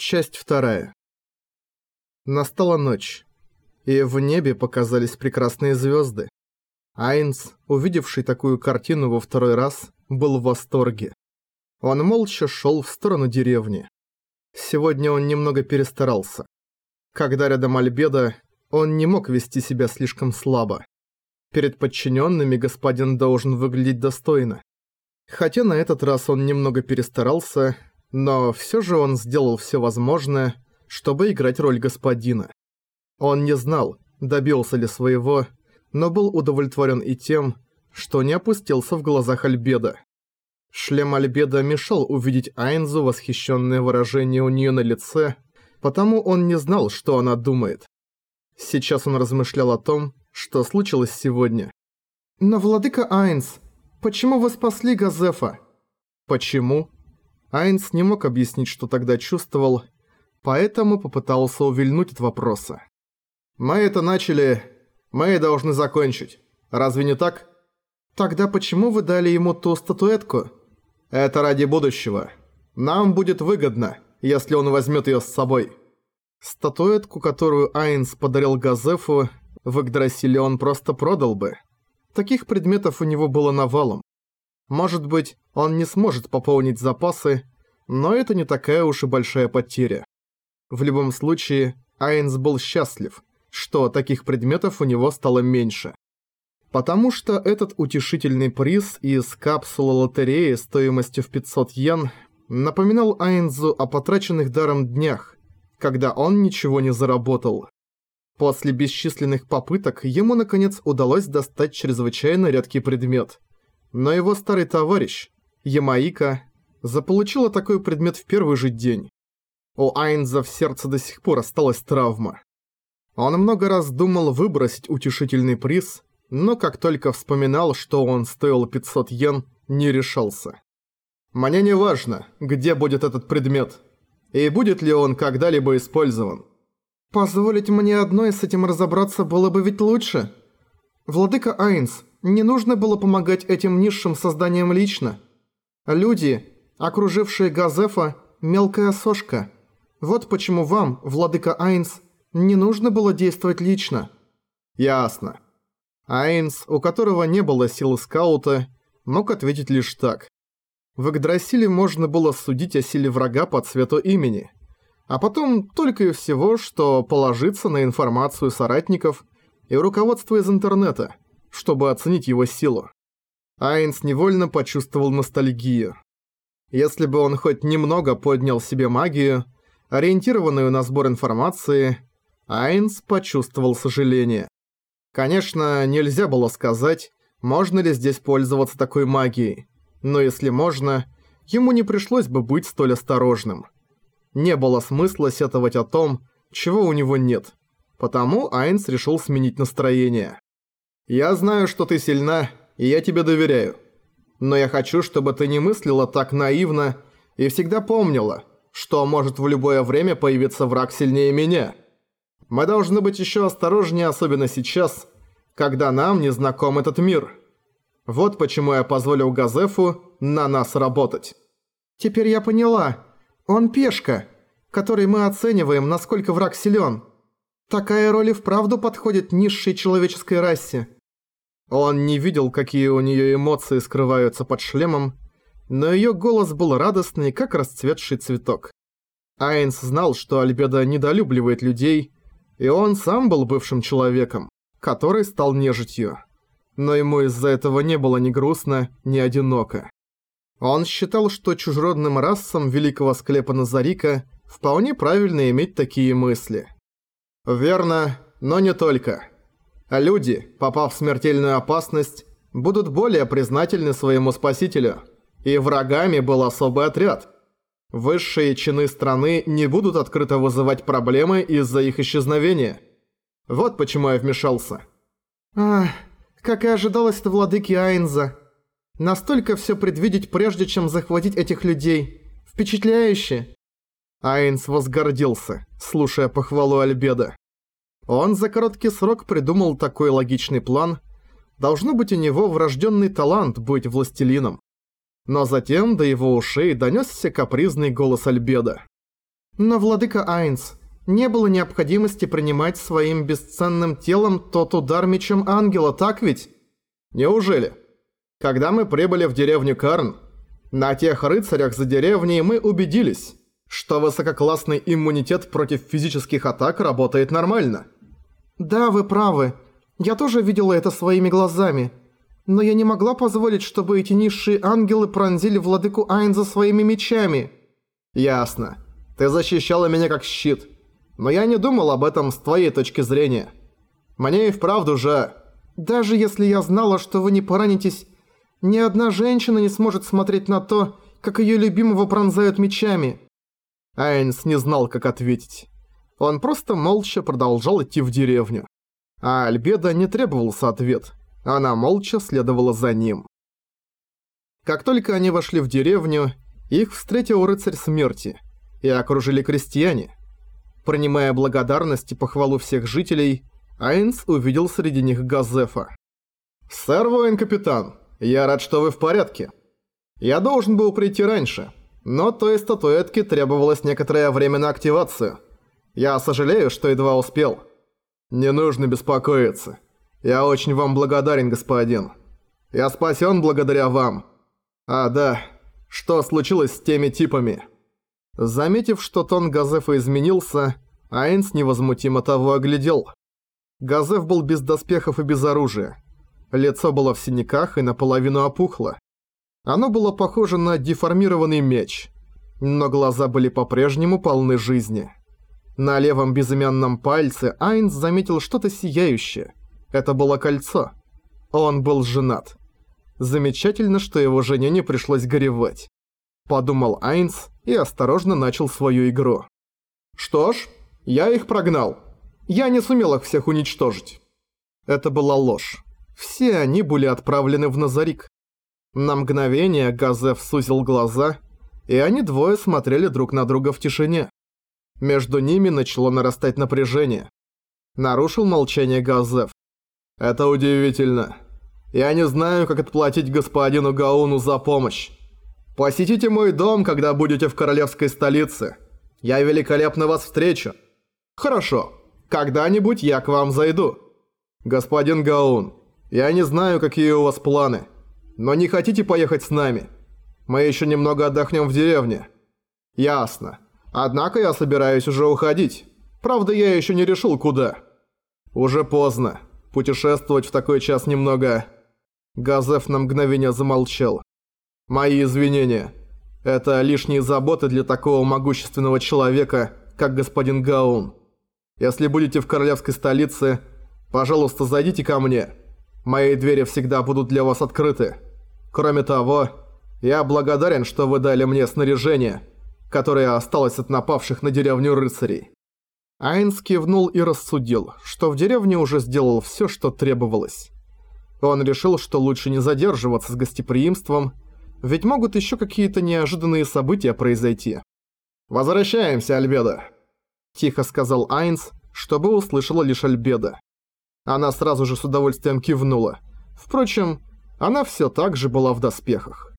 Часть вторая. Настала ночь, и в небе показались прекрасные звезды. Айнс, увидевший такую картину во второй раз, был в восторге. Он молча шел в сторону деревни. Сегодня он немного перестарался. Когда рядом Альбеда, он не мог вести себя слишком слабо. Перед подчиненными господин должен выглядеть достойно. Хотя на этот раз он немного перестарался, но все же он сделал все возможное, чтобы играть роль господина. Он не знал, добился ли своего, но был удовлетворен и тем, что не опустился в глазах Альбеда. Шлем Альбеда мешал увидеть Айнзу восхищенное выражение у нее на лице, потому он не знал, что она думает. Сейчас он размышлял о том, что случилось сегодня. «Но, владыка Айнз, почему вы спасли Газефа?» «Почему?» Айнс не мог объяснить, что тогда чувствовал, поэтому попытался увильнуть от вопроса. «Мы это начали... Мы должны закончить. Разве не так?» «Тогда почему вы дали ему ту статуэтку?» «Это ради будущего. Нам будет выгодно, если он возьмет ее с собой». Статуэтку, которую Айнс подарил Газефу, в Игдрасиле он просто продал бы. Таких предметов у него было навалом. Может быть, он не сможет пополнить запасы, но это не такая уж и большая потеря. В любом случае, Айнс был счастлив, что таких предметов у него стало меньше. Потому что этот утешительный приз из капсулы лотереи стоимостью в 500 йен напоминал Айнзу о потраченных даром днях, когда он ничего не заработал. После бесчисленных попыток ему наконец удалось достать чрезвычайно редкий предмет – но его старый товарищ, Ямаика, заполучила такой предмет в первый же день. У Айнза в сердце до сих пор осталась травма. Он много раз думал выбросить утешительный приз, но как только вспоминал, что он стоил 500 йен, не решался. «Мне не важно, где будет этот предмет, и будет ли он когда-либо использован». «Позволить мне одной с этим разобраться было бы ведь лучше. Владыка Айнс, не нужно было помогать этим низшим созданиям лично. Люди, окружившие Газефа, мелкая сошка. Вот почему вам, владыка Айнс, не нужно было действовать лично. Ясно. Айнс, у которого не было силы скаута, мог ответить лишь так. В Игдрасиле можно было судить о силе врага по цвету имени. А потом только и всего, что положиться на информацию соратников и руководство из интернета – чтобы оценить его силу. Айнс невольно почувствовал ностальгию. Если бы он хоть немного поднял себе магию, ориентированную на сбор информации, Айнс почувствовал сожаление. Конечно, нельзя было сказать, можно ли здесь пользоваться такой магией, но если можно, ему не пришлось бы быть столь осторожным. Не было смысла сетовать о том, чего у него нет, потому Айнс решил сменить настроение. Я знаю, что ты сильна, и я тебе доверяю. Но я хочу, чтобы ты не мыслила так наивно и всегда помнила, что может в любое время появиться враг сильнее меня. Мы должны быть еще осторожнее, особенно сейчас, когда нам не знаком этот мир. Вот почему я позволил Газефу на нас работать. Теперь я поняла. Он пешка, который мы оцениваем, насколько враг силен. Такая роль и вправду подходит низшей человеческой расе. Он не видел, какие у нее эмоции скрываются под шлемом, но ее голос был радостный, как расцветший цветок. Айнс знал, что Альбеда недолюбливает людей, и он сам был бывшим человеком, который стал нежитью. Но ему из-за этого не было ни грустно, ни одиноко. Он считал, что чужеродным расам великого склепа Назарика вполне правильно иметь такие мысли. Верно, но не только. А люди, попав в смертельную опасность, будут более признательны своему спасителю. И врагами был особый отряд. Высшие чины страны не будут открыто вызывать проблемы из-за их исчезновения. Вот почему я вмешался. Ах, как и ожидалось от владыки Айнза. Настолько все предвидеть прежде, чем захватить этих людей. Впечатляюще. Айнс возгордился, слушая похвалу Альбеда. Он за короткий срок придумал такой логичный план. Должно быть у него врожденный талант быть властелином. Но затем до его ушей донесся капризный голос Альбеда. Но, владыка Айнс, не было необходимости принимать своим бесценным телом тот удар мечом ангела, так ведь? Неужели? Когда мы прибыли в деревню Карн, на тех рыцарях за деревней мы убедились, что высококлассный иммунитет против физических атак работает нормально. Да, вы правы. Я тоже видела это своими глазами. Но я не могла позволить, чтобы эти низшие ангелы пронзили владыку Айнза своими мечами. Ясно. Ты защищала меня как щит. Но я не думал об этом с твоей точки зрения. Мне и вправду же... Даже если я знала, что вы не поранитесь, ни одна женщина не сможет смотреть на то, как её любимого пронзают мечами. Айнс не знал, как ответить. Он просто молча продолжал идти в деревню. А Альбеда не требовался ответ. Она молча следовала за ним. Как только они вошли в деревню, их встретил рыцарь смерти и окружили крестьяне. Принимая благодарность и похвалу всех жителей, Айнс увидел среди них Газефа. «Сэр воин-капитан, я рад, что вы в порядке. Я должен был прийти раньше, но той статуэтке требовалось некоторое время на активацию. Я сожалею, что едва успел. Не нужно беспокоиться. Я очень вам благодарен, господин. Я спасен благодаря вам. А, да, что случилось с теми типами?» Заметив, что тон Газефа изменился, Айнс невозмутимо того оглядел. Газеф был без доспехов и без оружия. Лицо было в синяках и наполовину опухло. Оно было похоже на деформированный меч, но глаза были по-прежнему полны жизни. На левом безымянном пальце Айнс заметил что-то сияющее. Это было кольцо. Он был женат. Замечательно, что его жене не пришлось горевать. Подумал Айнс и осторожно начал свою игру. Что ж, я их прогнал. Я не сумел их всех уничтожить. Это была ложь. Все они были отправлены в Назарик. На мгновение Газеф сузил глаза, и они двое смотрели друг на друга в тишине. Между ними начало нарастать напряжение. Нарушил молчание Газеф. «Это удивительно. Я не знаю, как отплатить господину Гауну за помощь. Посетите мой дом, когда будете в королевской столице. Я великолепно вас встречу. Хорошо. Когда-нибудь я к вам зайду. Господин Гаун, я не знаю, какие у вас планы, но не хотите поехать с нами? Мы еще немного отдохнем в деревне. Ясно. Однако я собираюсь уже уходить. Правда, я еще не решил, куда. Уже поздно. Путешествовать в такой час немного... Газеф на мгновение замолчал. Мои извинения. Это лишние заботы для такого могущественного человека, как господин Гаун. Если будете в королевской столице, пожалуйста, зайдите ко мне. Мои двери всегда будут для вас открыты. Кроме того, я благодарен, что вы дали мне снаряжение, которое осталось от напавших на деревню рыцарей». Айнс кивнул и рассудил, что в деревне уже сделал все, что требовалось. Он решил, что лучше не задерживаться с гостеприимством, ведь могут еще какие-то неожиданные события произойти. «Возвращаемся, Альбеда», – тихо сказал Айнс, чтобы услышала лишь Альбеда. Она сразу же с удовольствием кивнула. Впрочем, она все так же была в доспехах.